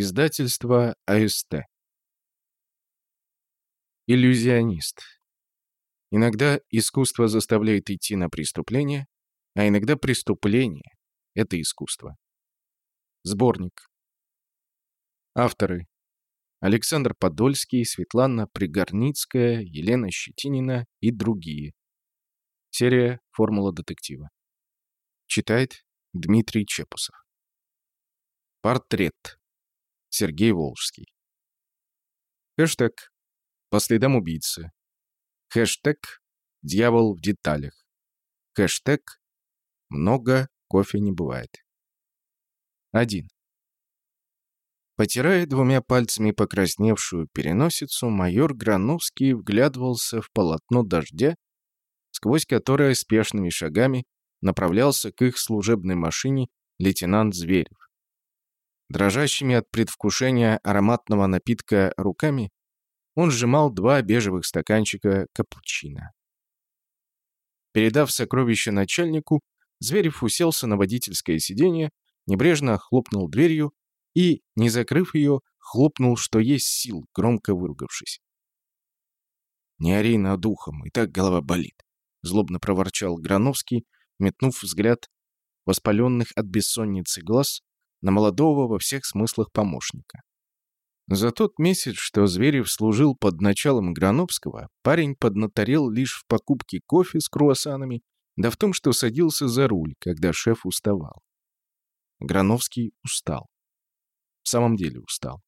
Издательство АСТ. Иллюзионист. Иногда искусство заставляет идти на преступление, а иногда преступление — это искусство. Сборник. Авторы. Александр Подольский, Светлана Пригорницкая, Елена Щетинина и другие. Серия «Формула детектива». Читает Дмитрий Чепусов. Портрет. Сергей Волжский. Хэштег «По следам убийцы». Хэштег «Дьявол в деталях». Хэштег «Много кофе не бывает». 1. Потирая двумя пальцами покрасневшую переносицу, майор Грановский вглядывался в полотно дождя, сквозь которое спешными шагами направлялся к их служебной машине лейтенант Зверев. Дрожащими от предвкушения ароматного напитка руками он сжимал два бежевых стаканчика капучино. Передав сокровище начальнику, Зверев уселся на водительское сиденье, небрежно хлопнул дверью и, не закрыв ее, хлопнул, что есть сил, громко выругавшись. «Не ори над ухом, и так голова болит», — злобно проворчал Грановский, метнув взгляд воспаленных от бессонницы глаз на молодого во всех смыслах помощника. За тот месяц, что Зверев служил под началом Грановского, парень поднаторел лишь в покупке кофе с круассанами, да в том, что садился за руль, когда шеф уставал. Грановский устал. В самом деле устал.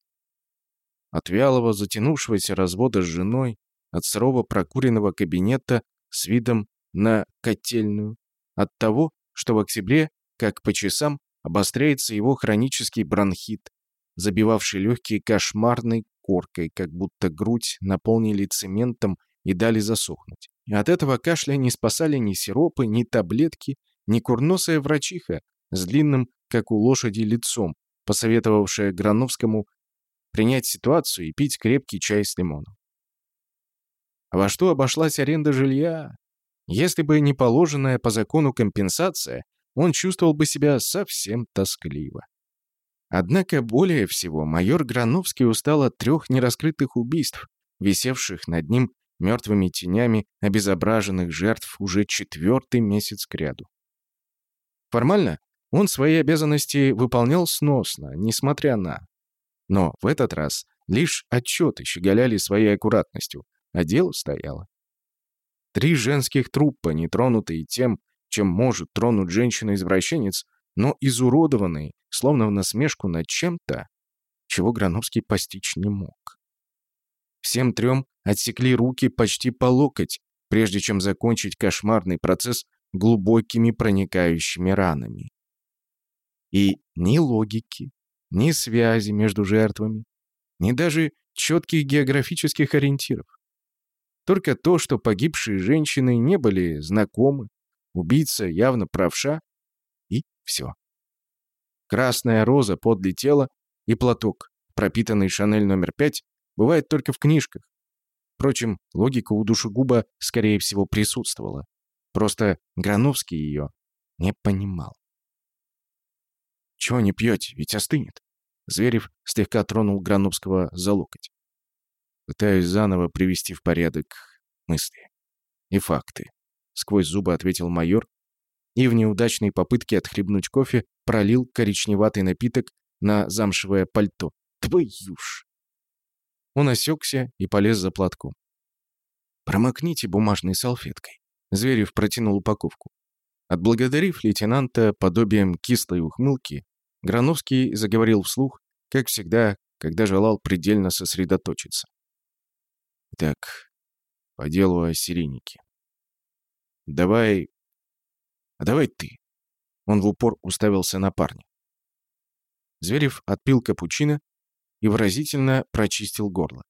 От вялого, затянувшегося развода с женой, от сырого прокуренного кабинета с видом на котельную, от того, что в октябре, как по часам, обостряется его хронический бронхит, забивавший легкие кошмарной коркой, как будто грудь наполнили цементом и дали засохнуть. И от этого кашля не спасали ни сиропы, ни таблетки, ни курносая врачиха с длинным, как у лошади, лицом, посоветовавшая Грановскому принять ситуацию и пить крепкий чай с лимоном. А во что обошлась аренда жилья? Если бы не положенная по закону компенсация, он чувствовал бы себя совсем тоскливо. Однако более всего майор Грановский устал от трех нераскрытых убийств, висевших над ним мертвыми тенями обезображенных жертв уже четвертый месяц кряду. Формально он свои обязанности выполнял сносно, несмотря на... Но в этот раз лишь отчеты щеголяли своей аккуратностью, а дело стояло. Три женских трупа, нетронутые тем, чем может тронуть женщина-извращенец, но изуродованный, словно в насмешку над чем-то, чего Грановский постичь не мог. Всем трем отсекли руки почти по локоть, прежде чем закончить кошмарный процесс глубокими проникающими ранами. И ни логики, ни связи между жертвами, ни даже четких географических ориентиров. Только то, что погибшие женщины не были знакомы, Убийца явно правша. И все. Красная роза подле тела и платок, пропитанный Шанель номер пять, бывает только в книжках. Впрочем, логика у душегуба, скорее всего, присутствовала. Просто Грановский ее не понимал. «Чего не пьете? Ведь остынет». Зверев слегка тронул Грановского за локоть. Пытаюсь заново привести в порядок мысли и факты. — сквозь зубы ответил майор и в неудачной попытке отхлебнуть кофе пролил коричневатый напиток на замшевое пальто. Твою ж! Он осекся и полез за платком. «Промокните бумажной салфеткой». Зверев протянул упаковку. Отблагодарив лейтенанта подобием кислой ухмылки, Грановский заговорил вслух, как всегда, когда желал предельно сосредоточиться. «Так, по делу о Сиренике. Давай... А давай ты. Он в упор уставился на парня. Зверев отпил капучино и выразительно прочистил горло.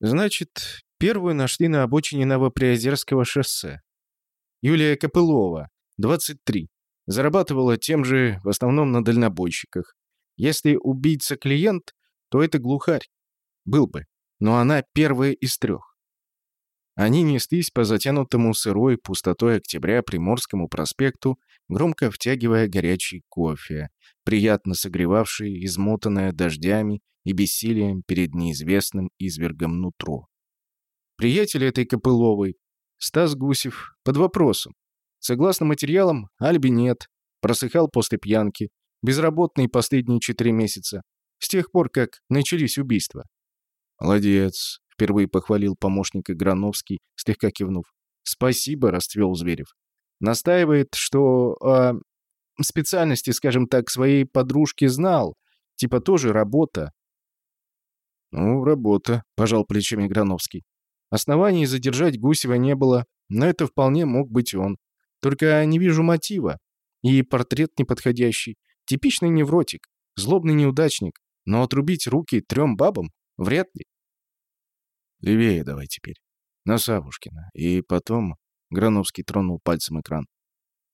Значит, первую нашли на обочине Новоприозерского шоссе. Юлия Копылова, 23. Зарабатывала тем же, в основном на дальнобойщиках. Если убийца клиент, то это глухарь. Был бы. Но она первая из трех. Они неслись по затянутому сырой пустотой октября Приморскому проспекту, громко втягивая горячий кофе, приятно согревавший измотанное дождями и бессилием перед неизвестным извергом нутро. Приятель этой Копыловой, Стас Гусев, под вопросом. Согласно материалам, Альби нет, просыхал после пьянки, безработный последние четыре месяца, с тех пор, как начались убийства. «Молодец», — впервые похвалил помощник Грановский, слегка кивнув. «Спасибо», — расцвел Зверев. Настаивает, что о специальности, скажем так, своей подружки знал. Типа тоже работа. «Ну, работа», — пожал плечами Грановский. Оснований задержать Гусева не было, но это вполне мог быть он. Только не вижу мотива. И портрет неподходящий. Типичный невротик, злобный неудачник. Но отрубить руки трем бабам? Вряд ли. Левее давай теперь. На Савушкина. И потом... Грановский тронул пальцем экран.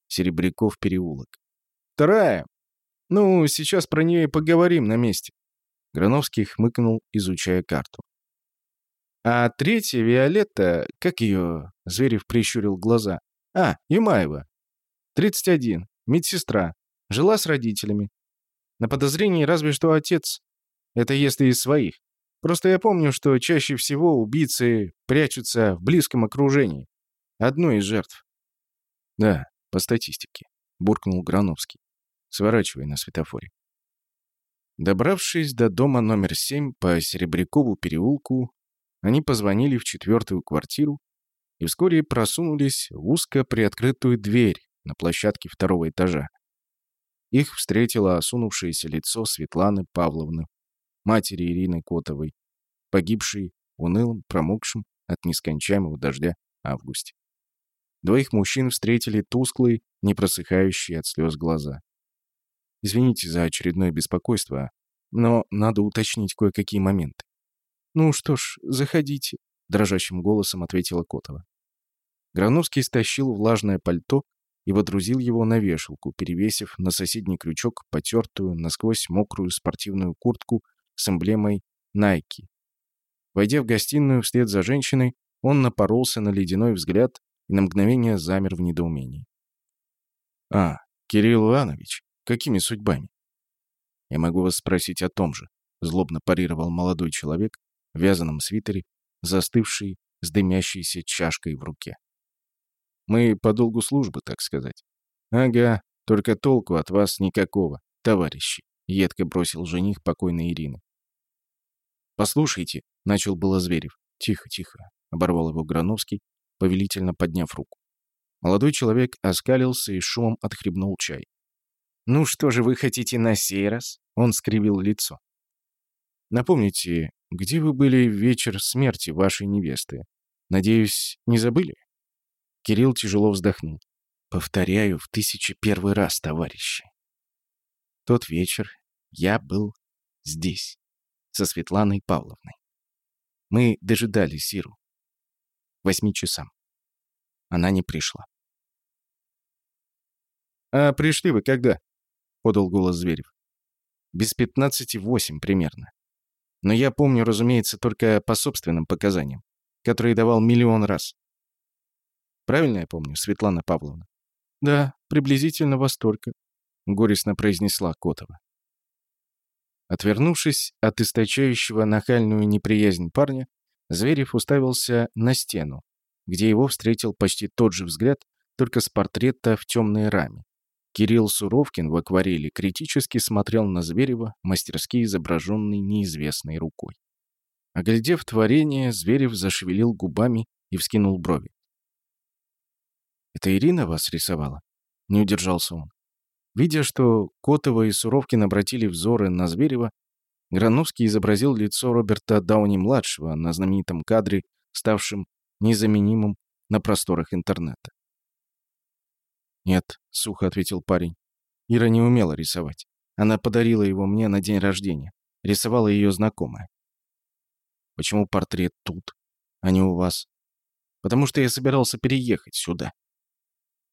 Серебряков переулок. Вторая. Ну, сейчас про нее и поговорим на месте. Грановский хмыкнул, изучая карту. А третья Виолетта, как ее? Зверев прищурил глаза. А, Юмаева. 31. Медсестра. Жила с родителями. На подозрении разве что отец. Это если из своих. Просто я помню, что чаще всего убийцы прячутся в близком окружении. Одной из жертв. Да, по статистике, буркнул Грановский. Сворачивай на светофоре. Добравшись до дома номер 7 по Серебрякову переулку, они позвонили в четвертую квартиру и вскоре просунулись в узко приоткрытую дверь на площадке второго этажа. Их встретило осунувшееся лицо Светланы Павловны, матери Ирины Котовой, погибшей унылым, промокшим от нескончаемого дождя августе. Двоих мужчин встретили тусклые, не просыхающие от слез глаза. «Извините за очередное беспокойство, но надо уточнить кое-какие моменты». «Ну что ж, заходите», — дрожащим голосом ответила Котова. Грановский стащил влажное пальто и водрузил его на вешалку, перевесив на соседний крючок потертую, насквозь мокрую спортивную куртку с эмблемой Nike. Войдя в гостиную вслед за женщиной, он напоролся на ледяной взгляд и на мгновение замер в недоумении. «А, Кирилл Иванович, какими судьбами?» «Я могу вас спросить о том же», — злобно парировал молодой человек в вязаном свитере, застывший с дымящейся чашкой в руке. Мы по долгу службы, так сказать. Ага, только толку от вас никакого, товарищи, едко бросил жених покойной Ирины. Послушайте, начал было Зверев. Тихо, тихо, оборвал его Грановский, повелительно подняв руку. Молодой человек оскалился и шумом отхлебнул чай. «Ну что же вы хотите на сей раз?» Он скривил лицо. «Напомните, где вы были в вечер смерти вашей невесты? Надеюсь, не забыли?» Кирилл тяжело вздохнул. Повторяю в тысячи первый раз, товарищи. Тот вечер я был здесь, со Светланой Павловной. Мы дожидались Иру. Восьми часам. Она не пришла. «А пришли вы когда?» — подал голос Зверев. «Без пятнадцати восемь примерно. Но я помню, разумеется, только по собственным показаниям, которые давал миллион раз. Правильно я помню, Светлана Павловна? Да, приблизительно во столько, горестно произнесла Котова. Отвернувшись от источающего нахальную неприязнь парня, Зверев уставился на стену, где его встретил почти тот же взгляд, только с портрета в темной раме. Кирилл Суровкин в акварели критически смотрел на Зверева, мастерски изображенный неизвестной рукой. Оглядев творение, Зверев зашевелил губами и вскинул брови. «Это Ирина вас рисовала?» Не удержался он. Видя, что Котова и Суровкин обратили взоры на Зверева, Грановский изобразил лицо Роберта Дауни-младшего на знаменитом кадре, ставшем незаменимым на просторах интернета. «Нет», — сухо ответил парень. «Ира не умела рисовать. Она подарила его мне на день рождения. Рисовала ее знакомая». «Почему портрет тут, а не у вас?» «Потому что я собирался переехать сюда».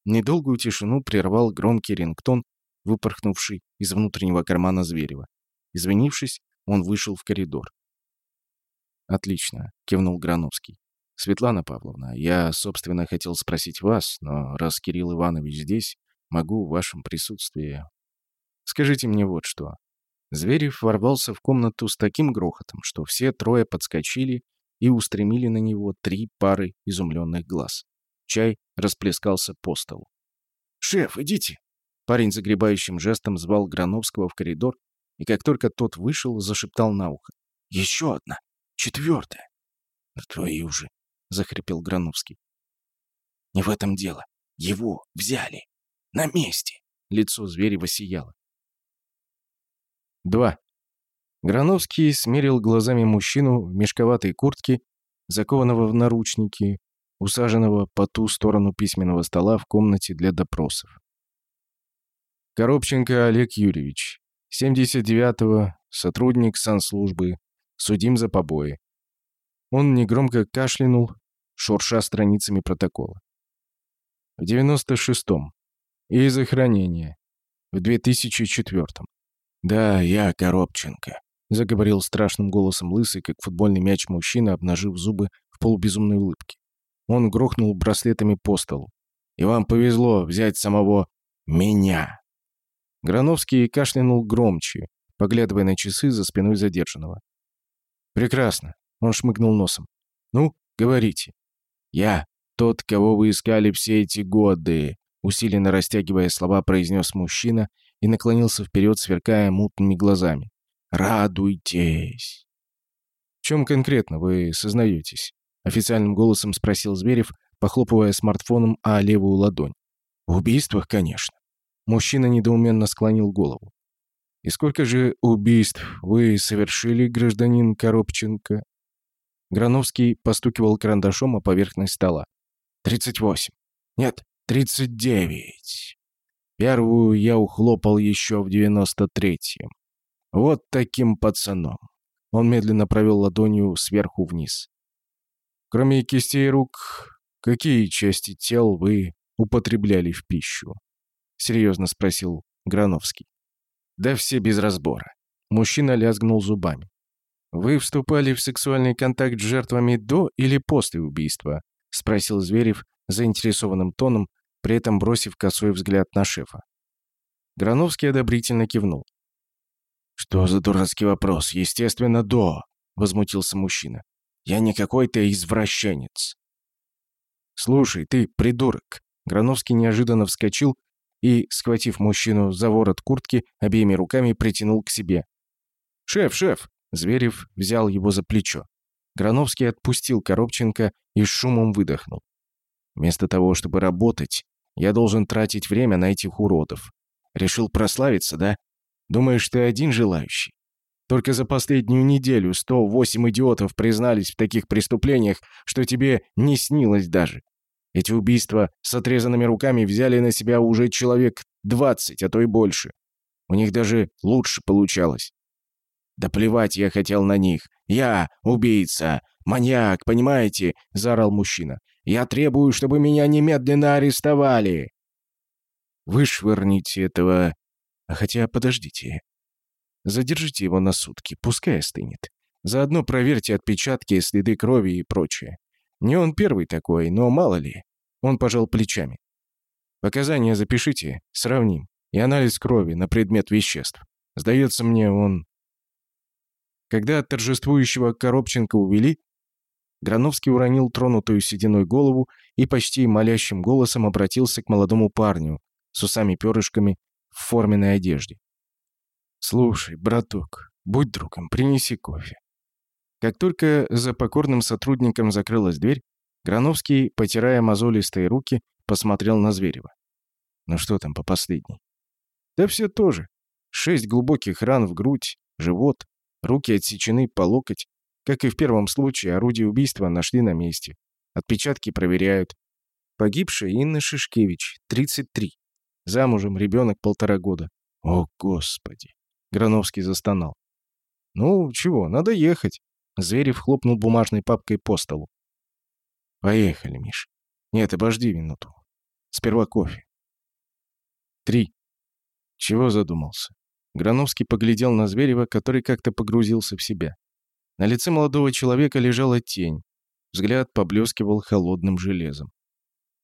Недолгую тишину прервал громкий рингтон, выпорхнувший из внутреннего кармана Зверева. Извинившись, он вышел в коридор. «Отлично», — кивнул Грановский. Светлана Павловна, я, собственно, хотел спросить вас, но раз Кирилл Иванович здесь, могу в вашем присутствии... Скажите мне вот что. Зверев ворвался в комнату с таким грохотом, что все трое подскочили и устремили на него три пары изумленных глаз. Чай расплескался по столу. «Шеф, идите!» Парень загребающим жестом звал Грановского в коридор, и как только тот вышел, зашептал на ухо. «Еще одна! Четвертая!» «Да твою же!» — захрипел Грановский. «Не в этом дело. Его взяли. На месте!» Лицо зверя сияло. Два. Грановский смерил глазами мужчину в мешковатой куртке, закованного в наручники, усаженного по ту сторону письменного стола в комнате для допросов. Коробченко Олег Юрьевич, 79-го, сотрудник санслужбы, судим за побои. Он негромко кашлянул, шурша страницами протокола. В 96-м. И за хранение. В 2004-м. «Да, я Коробченко», — заговорил страшным голосом лысый, как футбольный мяч мужчина, обнажив зубы в полубезумной улыбке. Он грохнул браслетами по столу. «И вам повезло взять самого меня». Грановский кашлянул громче, поглядывая на часы за спиной задержанного. «Прекрасно», — он шмыгнул носом. «Ну, говорите». «Я тот, кого вы искали все эти годы», — усиленно растягивая слова, произнес мужчина и наклонился вперед, сверкая мутными глазами. «Радуйтесь!» «В чем конкретно вы сознаетесь?» — официальным голосом спросил Зверев, похлопывая смартфоном о левую ладонь. «В убийствах, конечно». Мужчина недоуменно склонил голову. «И сколько же убийств вы совершили, гражданин Коробченко?» Грановский постукивал карандашом о поверхность стола. «Тридцать восемь. Нет, тридцать девять. Первую я ухлопал еще в девяносто третьем. Вот таким пацаном. Он медленно провел ладонью сверху вниз. Кроме кистей рук, какие части тел вы употребляли в пищу? Серьезно спросил Грановский. Да все без разбора. Мужчина лязгнул зубами. «Вы вступали в сексуальный контакт с жертвами до или после убийства?» — спросил Зверев заинтересованным тоном, при этом бросив косой взгляд на шефа. Грановский одобрительно кивнул. «Что за дурацкий вопрос? Естественно, до!» — возмутился мужчина. «Я не какой-то извращенец». «Слушай, ты придурок!» Грановский неожиданно вскочил и, схватив мужчину за ворот куртки, обеими руками притянул к себе. «Шеф, шеф!» Зверев взял его за плечо. Грановский отпустил Коробченко и шумом выдохнул. Вместо того, чтобы работать, я должен тратить время на этих уродов. Решил прославиться, да? Думаешь, ты один желающий? Только за последнюю неделю 108 идиотов признались в таких преступлениях, что тебе не снилось даже. Эти убийства с отрезанными руками взяли на себя уже человек 20, а то и больше. У них даже лучше получалось. Да плевать я хотел на них. Я убийца, маньяк, понимаете? заорал мужчина. Я требую, чтобы меня немедленно арестовали!» «Вышвырните этого... А хотя, подождите. Задержите его на сутки, пускай остынет. Заодно проверьте отпечатки, следы крови и прочее. Не он первый такой, но мало ли». Он пожал плечами. «Показания запишите, сравним. И анализ крови на предмет веществ. Сдается мне, он...» Когда торжествующего Коробченко увели, Грановский уронил тронутую сединой голову и почти молящим голосом обратился к молодому парню с усами-перышками в форменной одежде. «Слушай, браток, будь другом, принеси кофе». Как только за покорным сотрудником закрылась дверь, Грановский, потирая мозолистые руки, посмотрел на Зверева. «Ну что там по последней?» «Да все то же. Шесть глубоких ран в грудь, живот, руки отсечены по локоть, как и в первом случае, орудие убийства нашли на месте. Отпечатки проверяют. Погибшая Инна Шишкевич, 33. Замужем, ребенок полтора года. О, Господи! Грановский застонал. Ну, чего, надо ехать. Зверев хлопнул бумажной папкой по столу. Поехали, Миш. Нет, обожди минуту. Сперва кофе. Три. Чего задумался? Грановский поглядел на Зверева, который как-то погрузился в себя. На лице молодого человека лежала тень. Взгляд поблескивал холодным железом.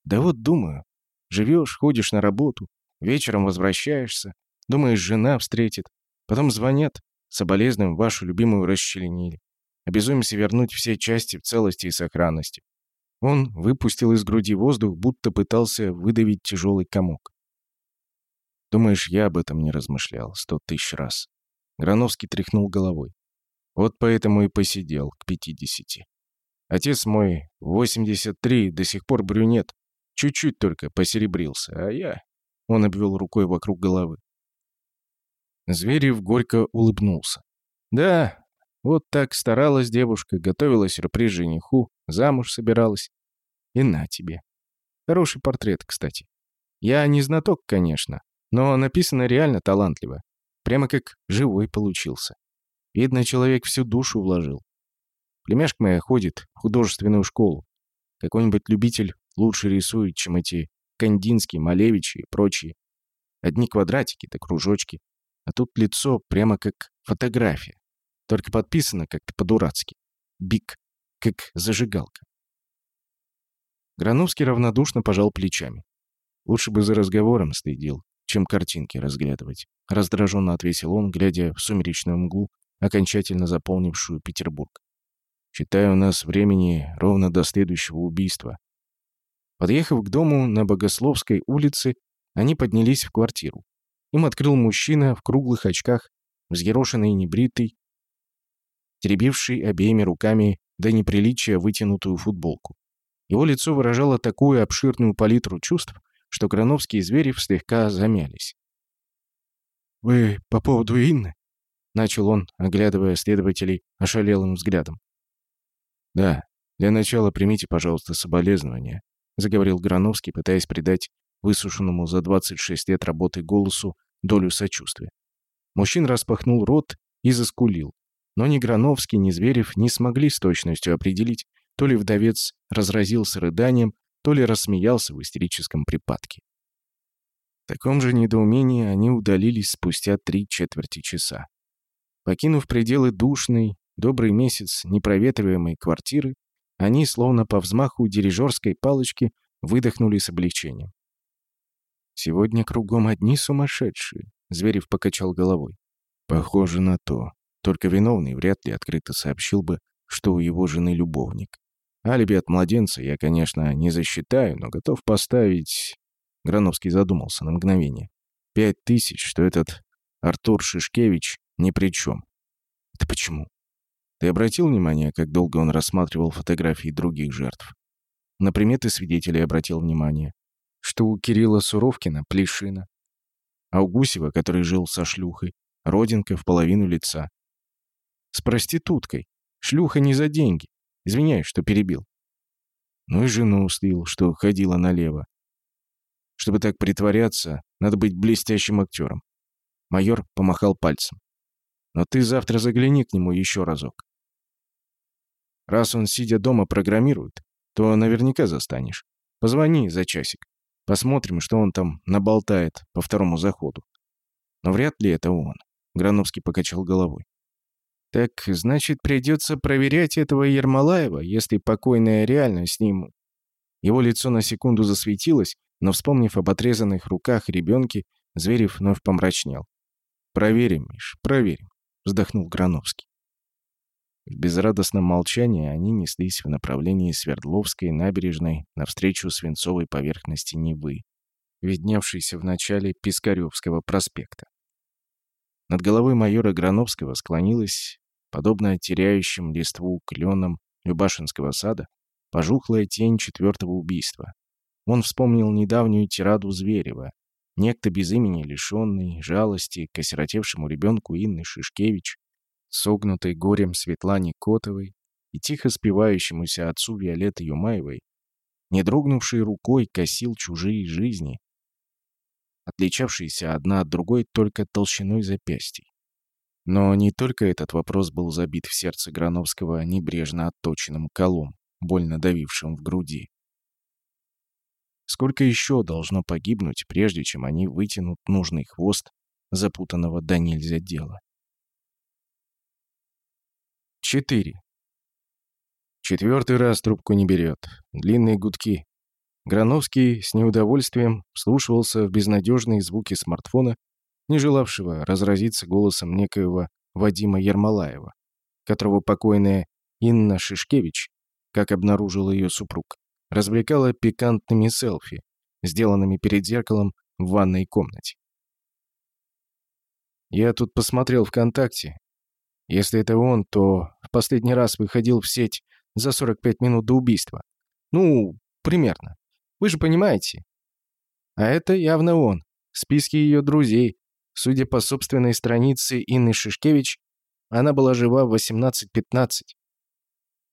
«Да вот думаю. Живешь, ходишь на работу, вечером возвращаешься, думаешь, жена встретит. Потом звонят, соболезнуем вашу любимую расчленили. Обязуемся вернуть все части в целости и сохранности. Он выпустил из груди воздух, будто пытался выдавить тяжелый комок. Думаешь, я об этом не размышлял сто тысяч раз. Грановский тряхнул головой. Вот поэтому и посидел к пятидесяти. Отец мой, 83, до сих пор брюнет. Чуть-чуть только посеребрился, а я... Он обвел рукой вокруг головы. Зверев горько улыбнулся. Да, вот так старалась девушка, готовила сюрприз жениху, замуж собиралась. И на тебе. Хороший портрет, кстати. Я не знаток, конечно, но написано реально талантливо. Прямо как живой получился. Видно, человек всю душу вложил. Племяшка моя ходит в художественную школу. Какой-нибудь любитель лучше рисует, чем эти Кандинские, Малевичи и прочие. Одни квадратики да кружочки. А тут лицо прямо как фотография. Только подписано как-то по-дурацки. Бик, как зажигалка. Грановский равнодушно пожал плечами. Лучше бы за разговором следил, чем картинки разглядывать. Раздраженно ответил он, глядя в сумеречную мглу, окончательно заполнившую Петербург. Считаю, у нас времени ровно до следующего убийства. Подъехав к дому на Богословской улице, они поднялись в квартиру. Им открыл мужчина в круглых очках, взъерошенный и небритый, теребивший обеими руками до неприличия вытянутую футболку. Его лицо выражало такую обширную палитру чувств, что Грановский и Зверев слегка замялись. «Вы по поводу Инны?» — начал он, оглядывая следователей ошалелым взглядом. «Да, для начала примите, пожалуйста, соболезнования», — заговорил Грановский, пытаясь придать высушенному за 26 лет работы голосу долю сочувствия. Мужчина распахнул рот и заскулил. Но ни Грановский, ни Зверев не смогли с точностью определить, то ли вдовец разразился рыданием, то ли рассмеялся в истерическом припадке. В таком же недоумении они удалились спустя три четверти часа. Покинув пределы душной, добрый месяц непроветриваемой квартиры, они, словно по взмаху дирижерской палочки, выдохнули с облегчением. «Сегодня кругом одни сумасшедшие», — Зверев покачал головой. «Похоже на то. Только виновный вряд ли открыто сообщил бы, что у его жены любовник. Алиби от младенца я, конечно, не засчитаю, но готов поставить...» Грановский задумался на мгновение. «Пять тысяч, что этот Артур Шишкевич ни при чем». «Это почему?» «Ты обратил внимание, как долго он рассматривал фотографии других жертв?» На приметы свидетелей обратил внимание, что у Кирилла Суровкина плешина, а у Гусева, который жил со шлюхой, родинка в половину лица, с проституткой. Шлюха не за деньги. Извиняюсь, что перебил. Ну и жену слил, что ходила налево. Чтобы так притворяться, надо быть блестящим актером. Майор помахал пальцем. Но ты завтра загляни к нему еще разок. Раз он, сидя дома, программирует, то наверняка застанешь. Позвони за часик. Посмотрим, что он там наболтает по второму заходу. Но вряд ли это он. Грановский покачал головой. Так, значит, придется проверять этого Ермолаева, если покойная реально с ним... Его лицо на секунду засветилось, но, вспомнив об отрезанных руках ребенке, Зверев вновь помрачнел. «Проверим, Миш, проверим», — вздохнул Грановский. В безрадостном молчании они неслись в направлении Свердловской набережной навстречу свинцовой поверхности Невы, видневшейся в начале Пискаревского проспекта. Над головой майора Грановского склонилась подобно теряющим листву кленам Любашинского сада, пожухлая тень четвертого убийства. Он вспомнил недавнюю тираду Зверева. Некто без имени, лишенный жалости к осиротевшему ребенку Инны Шишкевич, согнутой горем Светлане Котовой и тихо спевающемуся отцу Виолетты Юмаевой, не дрогнувшей рукой косил чужие жизни, отличавшиеся одна от другой только толщиной запястий. Но не только этот вопрос был забит в сердце Грановского небрежно отточенным колом, больно давившим в груди. Сколько еще должно погибнуть, прежде чем они вытянут нужный хвост запутанного до нельзя дела? 4. Четвертый раз трубку не берет. Длинные гудки. Грановский с неудовольствием вслушивался в безнадежные звуки смартфона, не желавшего разразиться голосом некоего Вадима Ермолаева, которого покойная Инна Шишкевич, как обнаружил ее супруг, развлекала пикантными селфи, сделанными перед зеркалом в ванной комнате. Я тут посмотрел ВКонтакте. Если это он, то в последний раз выходил в сеть за 45 минут до убийства. Ну, примерно. Вы же понимаете. А это явно он. В списке ее друзей. Судя по собственной странице Инны Шишкевич, она была жива в 18-15.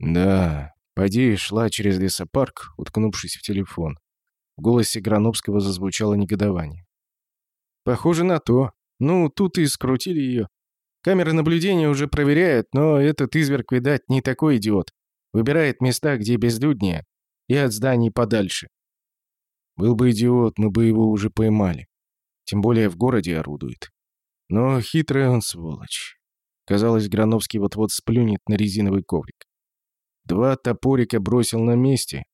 Да, поди шла через лесопарк, уткнувшись в телефон. В голосе Грановского зазвучало негодование. Похоже на то. Ну, тут и скрутили ее. Камеры наблюдения уже проверяют, но этот изверг, видать, не такой идиот. Выбирает места, где безлюднее, и от зданий подальше. Был бы идиот, мы бы его уже поймали. Тем более в городе орудует. Но хитрый он сволочь. Казалось, Грановский вот-вот сплюнет на резиновый коврик. Два топорика бросил на месте.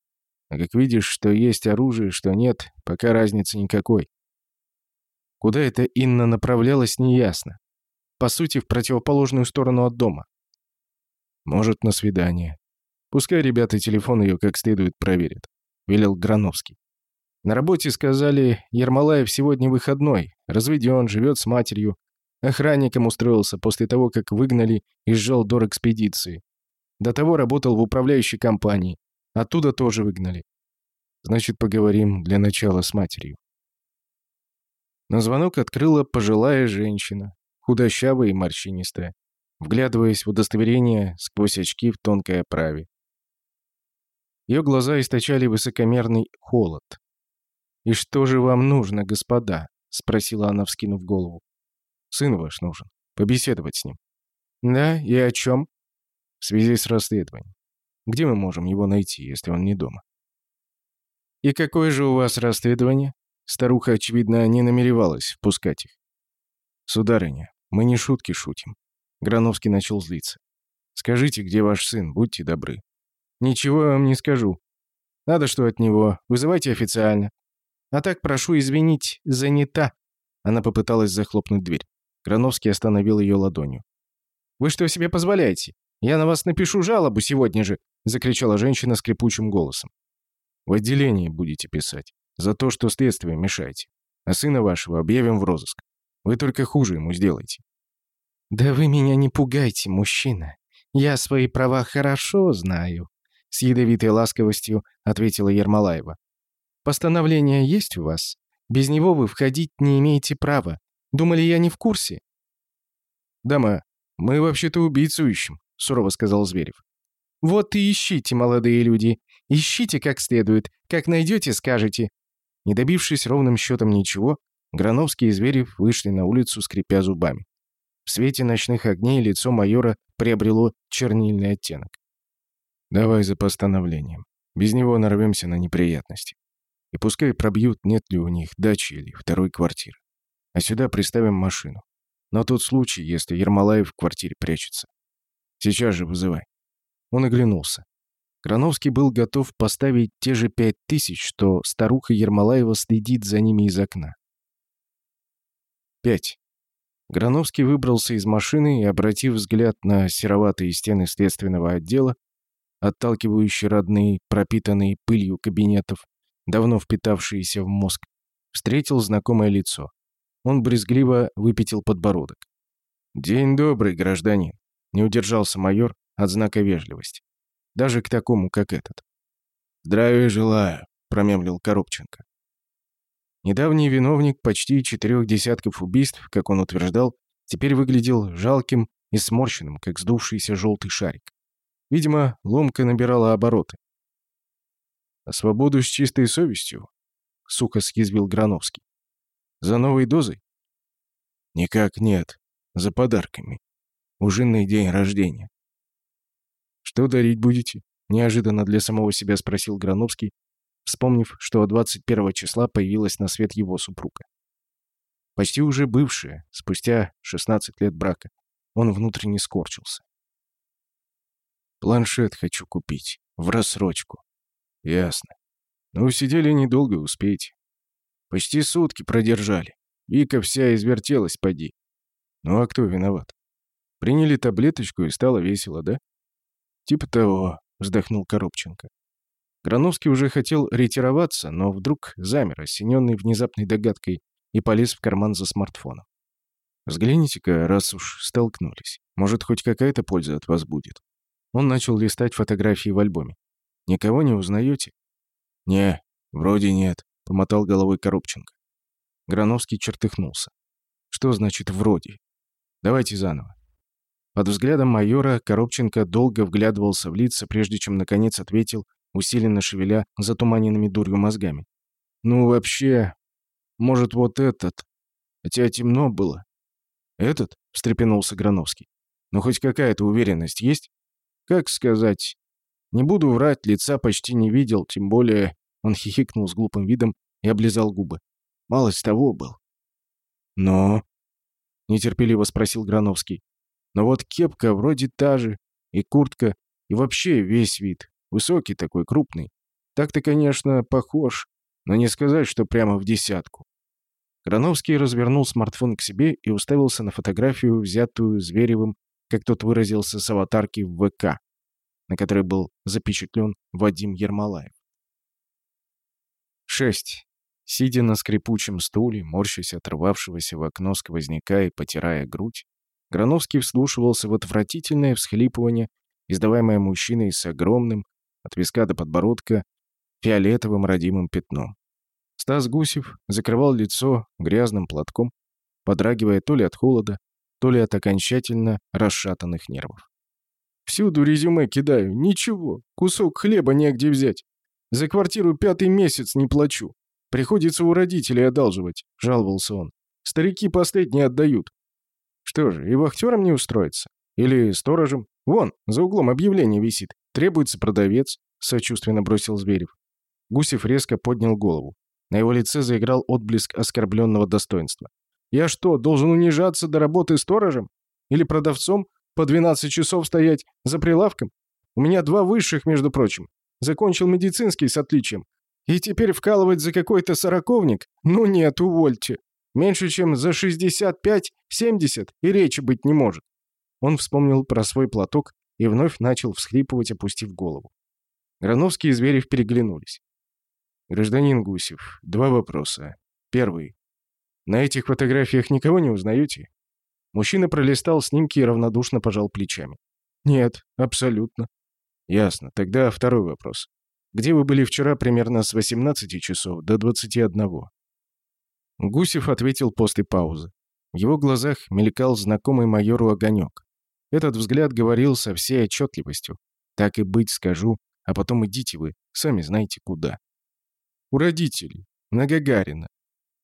А как видишь, что есть оружие, что нет, пока разницы никакой. Куда эта Инна направлялась, неясно. По сути, в противоположную сторону от дома. Может, на свидание. Пускай ребята телефон ее как следует проверят, велел Грановский. На работе сказали, Ермолаев сегодня выходной, разведен, живет с матерью. Охранником устроился после того, как выгнали из желдор экспедиции. До того работал в управляющей компании. Оттуда тоже выгнали. Значит, поговорим для начала с матерью. На звонок открыла пожилая женщина, худощавая и морщинистая, вглядываясь в удостоверение сквозь очки в тонкой оправе. Ее глаза источали высокомерный холод. «И что же вам нужно, господа?» — спросила она, вскинув голову. «Сын ваш нужен. Побеседовать с ним». «Да? И о чем?» «В связи с расследованием. Где мы можем его найти, если он не дома?» «И какое же у вас расследование?» Старуха, очевидно, не намеревалась впускать их. «Сударыня, мы не шутки шутим». Грановский начал злиться. «Скажите, где ваш сын, будьте добры». «Ничего я вам не скажу. Надо что от него. Вызывайте официально. А так, прошу извинить, занята». Она попыталась захлопнуть дверь. Грановский остановил ее ладонью. «Вы что себе позволяете? Я на вас напишу жалобу сегодня же!» — закричала женщина скрипучим голосом. «В отделении будете писать. За то, что следствие мешаете. А сына вашего объявим в розыск. Вы только хуже ему сделаете». «Да вы меня не пугайте, мужчина. Я свои права хорошо знаю», — с ядовитой ласковостью ответила Ермолаева. Постановление есть у вас? Без него вы входить не имеете права. Думали, я не в курсе?» «Дама, мы вообще-то убийцу ищем», — сурово сказал Зверев. «Вот и ищите, молодые люди. Ищите как следует. Как найдете, скажете». Не добившись ровным счетом ничего, Грановский и Зверев вышли на улицу, скрипя зубами. В свете ночных огней лицо майора приобрело чернильный оттенок. «Давай за постановлением. Без него нарвемся на неприятности». И пускай пробьют, нет ли у них дачи или второй квартиры. А сюда приставим машину. Но тот случай, если Ермолаев в квартире прячется. Сейчас же вызывай. Он оглянулся. Грановский был готов поставить те же пять тысяч, что старуха Ермолаева следит за ними из окна. Пять. Грановский выбрался из машины и, обратив взгляд на сероватые стены следственного отдела, отталкивающие родные, пропитанные пылью кабинетов, давно впитавшиеся в мозг, встретил знакомое лицо. Он брезгливо выпятил подбородок. «День добрый, гражданин!» Не удержался майор от знака вежливости. Даже к такому, как этот. «Здравия желаю», — промемлил Коробченко. Недавний виновник почти четырех десятков убийств, как он утверждал, теперь выглядел жалким и сморщенным, как сдувшийся желтый шарик. Видимо, ломка набирала обороты. А свободу с чистой совестью?» — сухо съязвил Грановский. «За новой дозой?» «Никак нет. За подарками. Ужинный день рождения». «Что дарить будете?» — неожиданно для самого себя спросил Грановский, вспомнив, что 21 числа появилась на свет его супруга. Почти уже бывшая, спустя 16 лет брака, он внутренне скорчился. Планшет хочу купить. В рассрочку. Ясно. Ну, сидели недолго, успеете. Почти сутки продержали. Вика вся извертелась, поди. Ну, а кто виноват? Приняли таблеточку и стало весело, да? Типа того, вздохнул Коробченко. Грановский уже хотел ретироваться, но вдруг замер, осененный внезапной догадкой, и полез в карман за смартфоном. «Взгляните-ка, раз уж столкнулись. Может, хоть какая-то польза от вас будет». Он начал листать фотографии в альбоме. «Никого не узнаете?» «Не, вроде нет», — помотал головой Коробченко. Грановский чертыхнулся. «Что значит «вроде»? Давайте заново». Под взглядом майора Коробченко долго вглядывался в лица, прежде чем, наконец, ответил, усиленно шевеля затуманенными дурью мозгами. «Ну, вообще, может, вот этот? Хотя темно было». «Этот?» — встрепенулся Грановский. «Но хоть какая-то уверенность есть?» «Как сказать? Не буду врать, лица почти не видел, тем более...» Он хихикнул с глупым видом и облизал губы. «Малость того был». «Но...» — нетерпеливо спросил Грановский. «Но вот кепка вроде та же, и куртка, и вообще весь вид. Высокий такой, крупный. Так-то, конечно, похож, но не сказать, что прямо в десятку. Грановский развернул смартфон к себе и уставился на фотографию, взятую Зверевым, как тот выразился, с аватарки в ВК, на которой был запечатлен Вадим Ермолаев. 6. Сидя на скрипучем стуле, морщась отрывавшегося в окно сквозняка и потирая грудь, Грановский вслушивался в отвратительное всхлипывание, издаваемое мужчиной с огромным, от виска до подбородка, фиолетовым родимым пятном. Стас Гусев закрывал лицо грязным платком, подрагивая то ли от холода, то ли от окончательно расшатанных нервов. «Всюду резюме кидаю. Ничего. Кусок хлеба негде взять. За квартиру пятый месяц не плачу. Приходится у родителей одалживать», — жаловался он. «Старики последние отдают. Что же, и вахтером не устроиться? Или сторожем? Вон, за углом объявление висит. Требуется продавец», — сочувственно бросил Зверев. Гусев резко поднял голову. На его лице заиграл отблеск оскорбленного достоинства. «Я что, должен унижаться до работы сторожем? Или продавцом по 12 часов стоять за прилавком? У меня два высших, между прочим. Закончил медицинский с отличием. И теперь вкалывать за какой-то сороковник? Ну нет, увольте. Меньше чем за 65-70 и речи быть не может». Он вспомнил про свой платок и вновь начал всхлипывать, опустив голову. Грановский и Зверев переглянулись. «Гражданин Гусев, два вопроса. Первый. На этих фотографиях никого не узнаете?» Мужчина пролистал снимки и равнодушно пожал плечами. «Нет, абсолютно». «Ясно. Тогда второй вопрос. Где вы были вчера примерно с 18 часов до 21?» Гусев ответил после паузы. В его глазах мелькал знакомый майору огонек. Этот взгляд говорил со всей отчетливостью. «Так и быть скажу, а потом идите вы, сами знаете куда». У родителей. На Гагарина.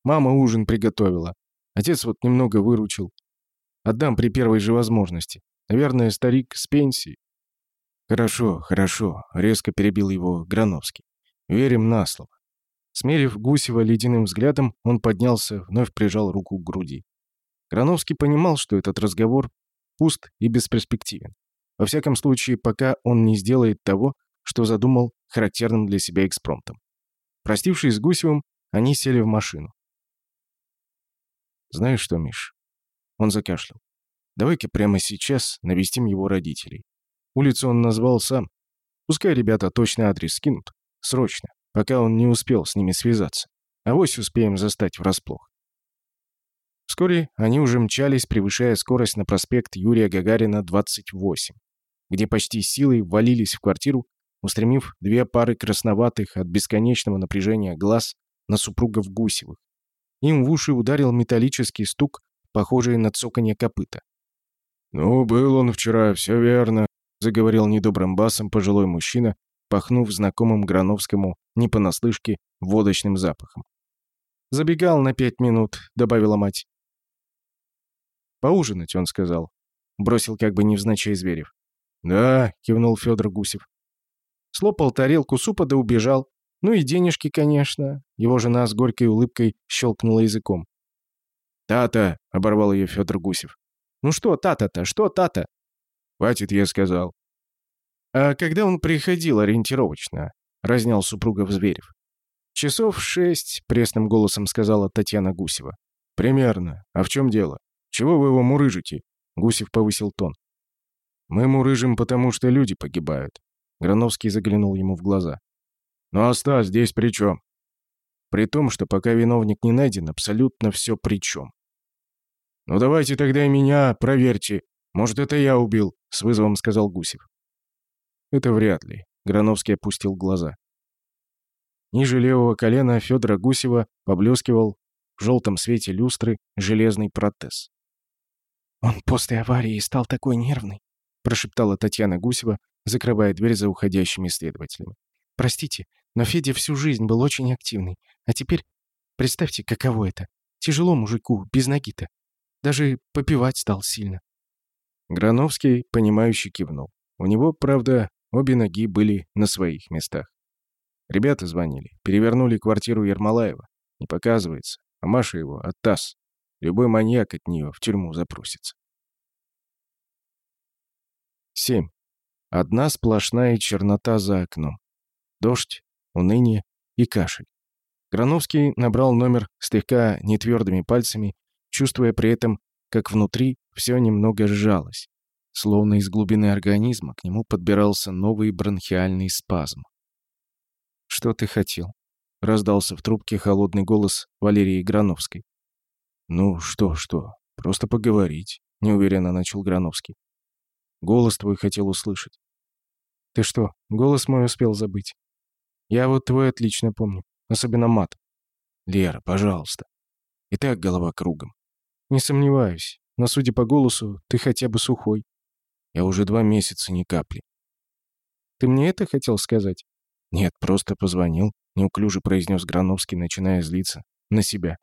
Мама ужин приготовила. Отец вот немного выручил. Отдам при первой же возможности. Наверное, старик с пенсии. Хорошо, хорошо, резко перебил его Грановский. Верим на слово. Смерив Гусева ледяным взглядом, он поднялся, вновь прижал руку к груди. Грановский понимал, что этот разговор пуст и бесперспективен. Во всяком случае, пока он не сделает того, что задумал характерным для себя экспромтом. Простившись с Гусевым, они сели в машину. «Знаешь что, Миш?» Он закашлял. «Давай-ка прямо сейчас навестим его родителей. Улицу он назвал сам. Пускай ребята точный адрес скинут. Срочно, пока он не успел с ними связаться. Авось успеем застать врасплох». Вскоре они уже мчались, превышая скорость на проспект Юрия Гагарина, 28, где почти силой ввалились в квартиру устремив две пары красноватых от бесконечного напряжения глаз на супругов Гусевых. Им в уши ударил металлический стук, похожий на цоканье копыта. «Ну, был он вчера, все верно», — заговорил недобрым басом пожилой мужчина, пахнув знакомым Грановскому не понаслышке водочным запахом. «Забегал на пять минут», — добавила мать. «Поужинать», — он сказал. Бросил как бы невзначай Зверев. «Да», — кивнул Федор Гусев слопал тарелку супа да убежал. Ну и денежки, конечно. Его жена с горькой улыбкой щелкнула языком. «Тата!» — оборвал ее Федор Гусев. «Ну что тата-то? Что тата?» «Хватит, я сказал». «А когда он приходил ориентировочно?» — разнял супругов Зверев. «Часов шесть», — пресным голосом сказала Татьяна Гусева. «Примерно. А в чем дело? Чего вы его мурыжите?» Гусев повысил тон. «Мы мурыжим, потому что люди погибают». Грановский заглянул ему в глаза. «Ну а Стас здесь при чем?» «При том, что пока виновник не найден, абсолютно все при чем». «Ну давайте тогда меня проверьте. Может, это я убил», — с вызовом сказал Гусев. «Это вряд ли», — Грановский опустил глаза. Ниже левого колена Федора Гусева поблескивал в желтом свете люстры железный протез. «Он после аварии стал такой нервный», — прошептала Татьяна Гусева, закрывая дверь за уходящими следователями. «Простите, но Федя всю жизнь был очень активный. А теперь представьте, каково это. Тяжело мужику, без ноги-то. Даже попивать стал сильно». Грановский, понимающе кивнул. У него, правда, обе ноги были на своих местах. Ребята звонили, перевернули квартиру Ермолаева. Не показывается, а Маша его от ТАСС. Любой маньяк от нее в тюрьму запросится. 7. Одна сплошная чернота за окном. Дождь, уныние и кашель. Грановский набрал номер слегка нетвердыми пальцами, чувствуя при этом, как внутри все немного сжалось. Словно из глубины организма к нему подбирался новый бронхиальный спазм. «Что ты хотел?» — раздался в трубке холодный голос Валерии Грановской. «Ну, что, что? Просто поговорить», — неуверенно начал Грановский. «Голос твой хотел услышать. Ты что, голос мой успел забыть? Я вот твой отлично помню, особенно мат. Лера, пожалуйста. И так голова кругом. Не сомневаюсь, но, судя по голосу, ты хотя бы сухой. Я уже два месяца ни капли. Ты мне это хотел сказать? Нет, просто позвонил, неуклюже произнес Грановский, начиная злиться. На себя.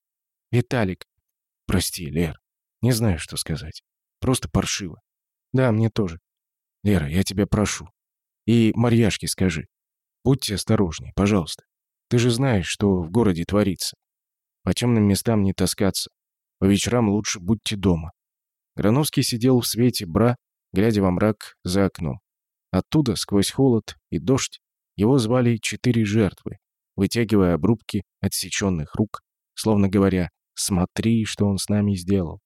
Виталик. Прости, Лер. Не знаю, что сказать. Просто паршиво. Да, мне тоже. Лера, я тебя прошу. И Марьяшке скажи. Будьте осторожнее, пожалуйста. Ты же знаешь, что в городе творится. По темным местам не таскаться. По вечерам лучше будьте дома. Грановский сидел в свете бра, глядя во мрак за окном. Оттуда, сквозь холод и дождь, его звали четыре жертвы, вытягивая обрубки отсеченных рук, словно говоря «Смотри, что он с нами сделал».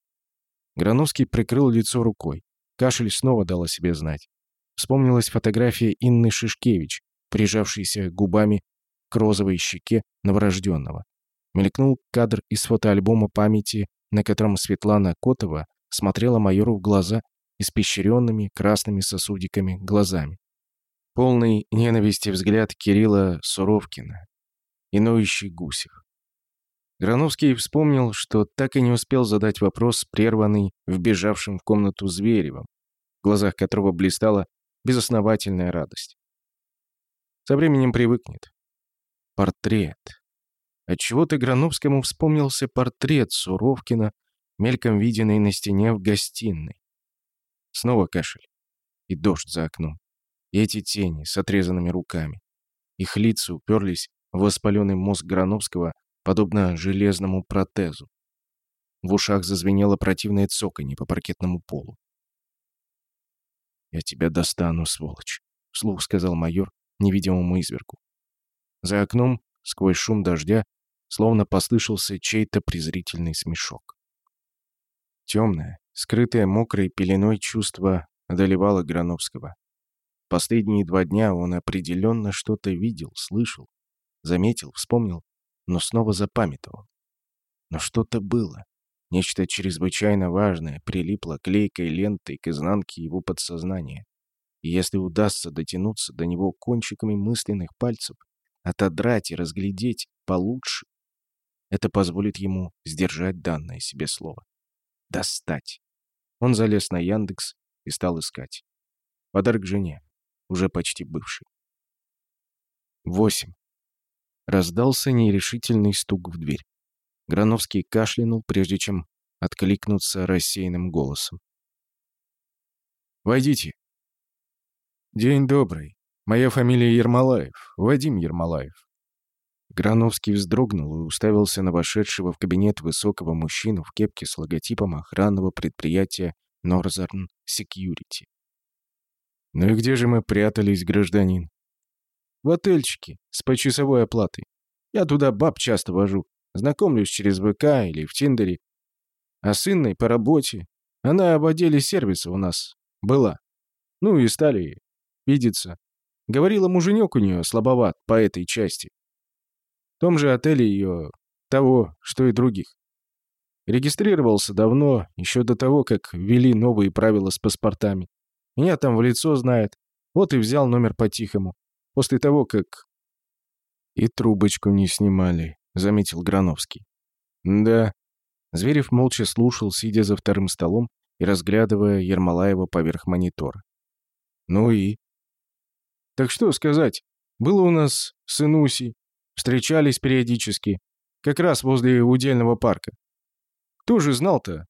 Грановский прикрыл лицо рукой. Кашель снова дал о себе знать. Вспомнилась фотография Инны Шишкевич, прижавшейся губами к розовой щеке новорожденного. Мелькнул кадр из фотоальбома памяти, на котором Светлана Котова смотрела майору в глаза испещренными красными сосудиками глазами. Полный ненависти взгляд Кирилла Суровкина и ноющий Гусев. Грановский вспомнил, что так и не успел задать вопрос, прерванный вбежавшим в комнату Зверевым, в глазах которого блистала безосновательная радость. Со временем привыкнет. Портрет. Отчего-то Грановскому вспомнился портрет Суровкина, мельком виденный на стене в гостиной. Снова кашель. И дождь за окном. И эти тени с отрезанными руками. Их лица уперлись в воспаленный мозг Грановского, подобно железному протезу. В ушах зазвенело противное цоканье по паркетному полу. «Я тебя достану, сволочь», — вслух сказал майор невидимому извергу. За окном, сквозь шум дождя, словно послышался чей-то презрительный смешок. Темное, скрытое мокрой пеленой чувство одолевало Грановского. Последние два дня он определенно что-то видел, слышал, заметил, вспомнил, но снова запамятовал. Но что-то было. Нечто чрезвычайно важное прилипло клейкой лентой к изнанке его подсознания. И если удастся дотянуться до него кончиками мысленных пальцев, отодрать и разглядеть получше, это позволит ему сдержать данное себе слово. Достать. Он залез на Яндекс и стал искать. Подарок жене, уже почти бывший. Восемь. Раздался нерешительный стук в дверь. Грановский кашлянул, прежде чем откликнуться рассеянным голосом. «Войдите». «День добрый. Моя фамилия Ермолаев. Вадим Ермолаев». Грановский вздрогнул и уставился на вошедшего в кабинет высокого мужчину в кепке с логотипом охранного предприятия Northern Security. «Ну и где же мы прятались, гражданин?» «В отельчике, с почасовой оплатой. Я туда баб часто вожу. Знакомлюсь через ВК или в Тиндере. А с Инной по работе. Она в отделе сервиса у нас была. Ну и стали видеться. Говорила, муженек у нее слабоват по этой части. В том же отеле ее того, что и других. Регистрировался давно, еще до того, как ввели новые правила с паспортами. Меня там в лицо знает. Вот и взял номер по-тихому. После того, как... И трубочку не снимали, заметил Грановский. Да. Зверев молча слушал, сидя за вторым столом и разглядывая Ермолаева поверх монитора. Ну и? Так что сказать? Было у нас с Инусей. Встречались периодически. Как раз возле удельного парка. Кто же знал-то?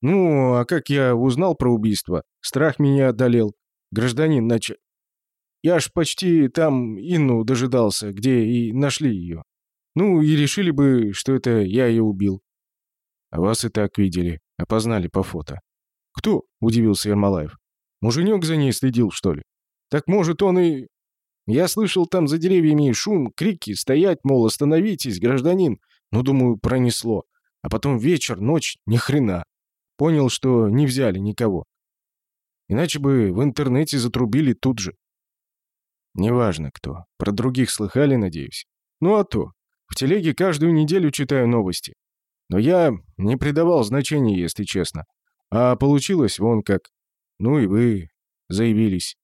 Ну, а как я узнал про убийство? Страх меня одолел. Гражданин, нач... Я ж почти там Инну дожидался, где и нашли ее. Ну, и решили бы, что это я ее убил. А вас и так видели, опознали по фото. Кто? — удивился Ермолаев. Муженек за ней следил, что ли? Так может, он и... Я слышал там за деревьями шум, крики, стоять, мол, остановитесь, гражданин. Ну, думаю, пронесло. А потом вечер, ночь, ни хрена. Понял, что не взяли никого. Иначе бы в интернете затрубили тут же. Неважно кто. Про других слыхали, надеюсь. Ну а то. В телеге каждую неделю читаю новости. Но я не придавал значения, если честно. А получилось вон как. Ну и вы заявились.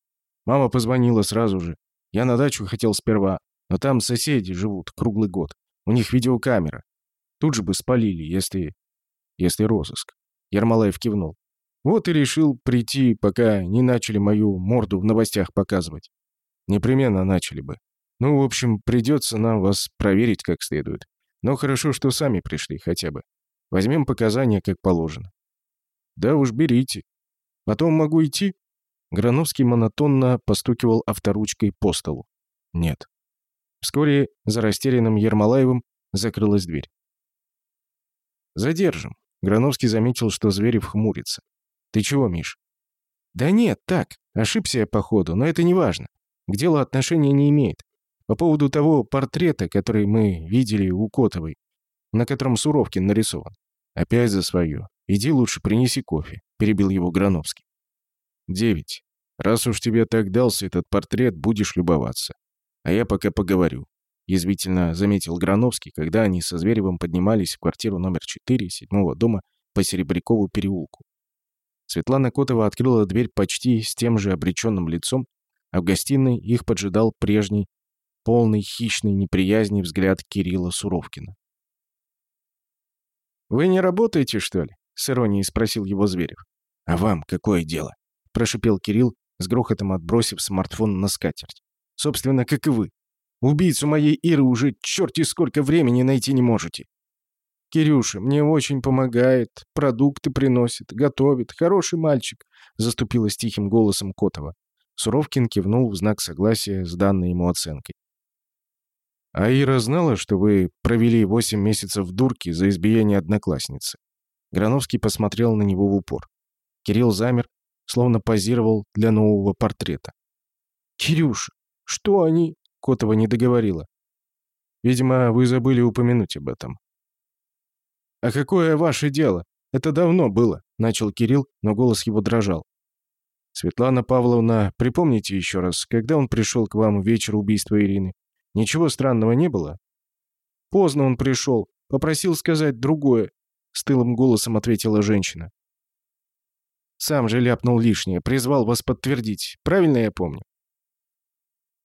Мама позвонила сразу же. Я на дачу хотел сперва, но там соседи живут круглый год. У них видеокамера. Тут же бы спалили, если... если розыск. Ермолаев кивнул. Вот и решил прийти, пока не начали мою морду в новостях показывать. Непременно начали бы. Ну, в общем, придется нам вас проверить как следует. Но хорошо, что сами пришли хотя бы. Возьмем показания, как положено. Да уж берите. Потом могу идти? Грановский монотонно постукивал авторучкой по столу. Нет. Вскоре за растерянным Ермолаевым закрылась дверь. «Задержим». Грановский заметил, что Зверев хмурится. «Ты чего, Миш?» «Да нет, так. Ошибся я, походу, но это не важно. К делу отношения не имеет. По поводу того портрета, который мы видели у Котовой, на котором Суровкин нарисован. Опять за свое. Иди лучше принеси кофе», — перебил его Грановский. «Девять. Раз уж тебе так дался этот портрет, будешь любоваться. А я пока поговорю. — язвительно заметил Грановский, когда они со Зверевым поднимались в квартиру номер 4 седьмого дома по Серебрякову переулку. Светлана Котова открыла дверь почти с тем же обреченным лицом, а в гостиной их поджидал прежний, полный хищной неприязни взгляд Кирилла Суровкина. «Вы не работаете, что ли?» — с иронией спросил его Зверев. «А вам какое дело?» — прошипел Кирилл, с грохотом отбросив смартфон на скатерть. «Собственно, как и вы. Убийцу моей Иры уже черти сколько времени найти не можете. Кирюша мне очень помогает, продукты приносит, готовит, хороший мальчик», — заступилась тихим голосом Котова. Суровкин кивнул в знак согласия с данной ему оценкой. «А знала, что вы провели восемь месяцев в дурке за избиение одноклассницы?» Грановский посмотрел на него в упор. Кирилл замер, словно позировал для нового портрета. «Кирюша, что они...» Котова не договорила. Видимо, вы забыли упомянуть об этом. «А какое ваше дело? Это давно было», — начал Кирилл, но голос его дрожал. «Светлана Павловна, припомните еще раз, когда он пришел к вам вечер убийства Ирины? Ничего странного не было?» «Поздно он пришел. Попросил сказать другое», — с тылым голосом ответила женщина. «Сам же ляпнул лишнее, призвал вас подтвердить. Правильно я помню?»